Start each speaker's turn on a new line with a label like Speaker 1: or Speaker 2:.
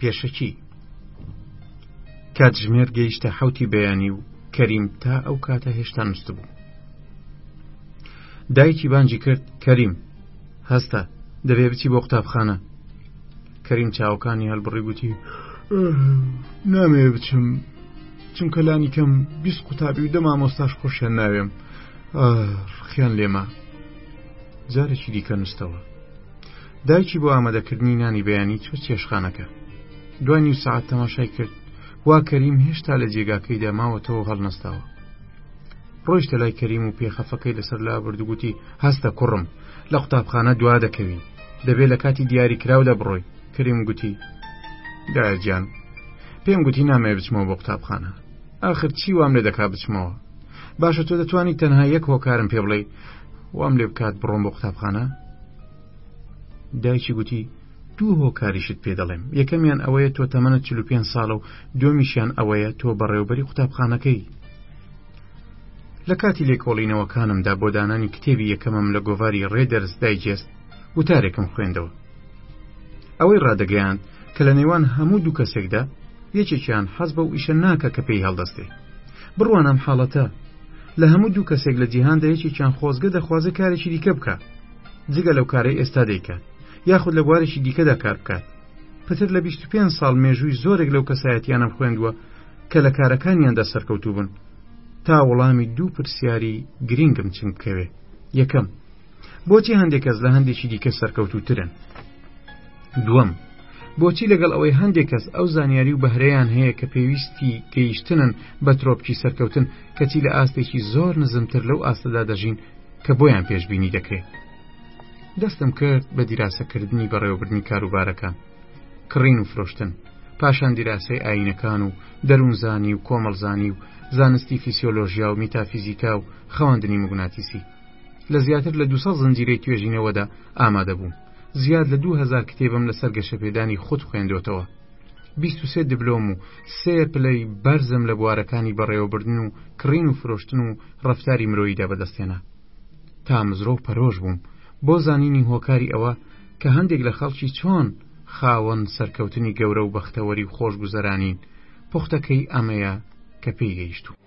Speaker 1: پێشەکی کاتژمێر گەیشتە حوتی بەیانی و کەریم تا ئەو کاتە هێشتا نووسست بوو دایکی بانجی کرد کەریم هەستە دەبێ بچی بۆ قوتابخانە کەریم چاوەکانی هەلبڕی گوتی نامێ بچم چونکە لانی کەم بیست قوتابی و دەما مۆستاش خۆشیان ناوێم ڕخیان لێمە جارێکی دیکە نووسەوە دایکی بۆ ئامادەکردنی نانی بەیانی چوو چێشخانەکە دوای نیو سعات تەماشای کرد وا کەریم هێشتا لە جێگاکەی داماوەتەوە هەڵنەستاوە ڕۆیشتە لای کەریم و پێخەفەکەی لەسەر لا بردوگوتی هەستە کوڕم لە قوتابخانە دوا دەکەوی دەبێت لە کاتی دیاری کراودا بڕۆی کریم گوتی داجان پێم گوتی نامێ بچمەوە بۆ قوتابخانە ئاخر چی وام لێ دەکا بچمەوە باشە تۆ دەتوانانی تەنها یەک هۆکارم پێ بڵێ وام لێ بکات بڕۆم بۆ قوتابخانە دایکی گوتی دوو هۆکاریشت پێ دەڵێم یەکەمیان ئەوەیە تۆ تەمەە 45 ساڵە و دومیشیان ئەوەیە تۆ بەڕێوبەری قوتابخانەکەی لە کاتی لێکۆڵینەوەکانمدا بۆ دانانی کتێبی یەکەمم لە گۆڤاری ڕێدەرز دایجست وتارێکم خوێندەوە ئەوەی ڕادەگەیاند کە لە نێوان هەموو دوو کەسێکدا یەکێکیان حەز بە و ئیشە ناکە کە پێی هەڵدەستێ بڕوانە ئەم حاڵەتە لە هەموو دوو کەسێک لە جیهاندا یەکێکیان خۆزگە دەخوازە کارێکی دیکە بکە جگە لەو کارەی ئێستا دەیکە یاخود لە بوارێکی دیکەدا کار بکات پتر لە 25 ساڵ مێژووی زۆرێک لەو کەسایەتیانم خوێندووە کە لە کارەکانیاندا سەرکەوتوو بن تا وەڵامی دوو پرسیاری گرینگم چنگ بکەوێ یەکەم بۆچی هەندێک کەس لە هەندێکی دیکە سەرکەوتوترن دووەم بۆچی لەگەڵ ئەوەی هەندێک کەس ئەو زانیاری و بەهرەیان هەیە کە پێویستی گەیشتنن بە ترۆپکی سەرکەوتن کەچی لە ئاستێکی زۆر نزمتر لەو ئاستەدا دەژین کە بۆیان پێشببینی دەکرێت دەستم کرد بە دیراسەکردنی بەڕێوەبردنی کاروبارەکان کڕین و فرۆشتن پاشان دیراسەی ئاینەکان و دەروونزانی و کۆمەڵزانی و زانستی فیسیۆلۆژیا و میتافیزیکا و خەواندنی مگوناتیسی لە زیاتر لە دوو سەد زنجیرەی توێژینەوەدا ئامادەبووم، زیاد لە دوو هەزار کتێبم لەسەر گەشەپێدانی خود خوێندۆتەوە، بیست و سێ دبلۆم و سێ پلەی بەرزم لە بوارەکانی بەڕێوەبردن و کڕین و فرۆشتن و ڕەفتاری مرۆییدا بەدەستهێنا. تامزرۆ و پەرۆش بووم بۆ زانینی هۆکاری ئەوە کە هەندێک لە خەڵکی چۆن خاوەن سەرکەوتنی گەورە و بەختەوەری و خۆشگوزەرانین، پوختەکەی ئەمەیە کە پێی گەیشتووم.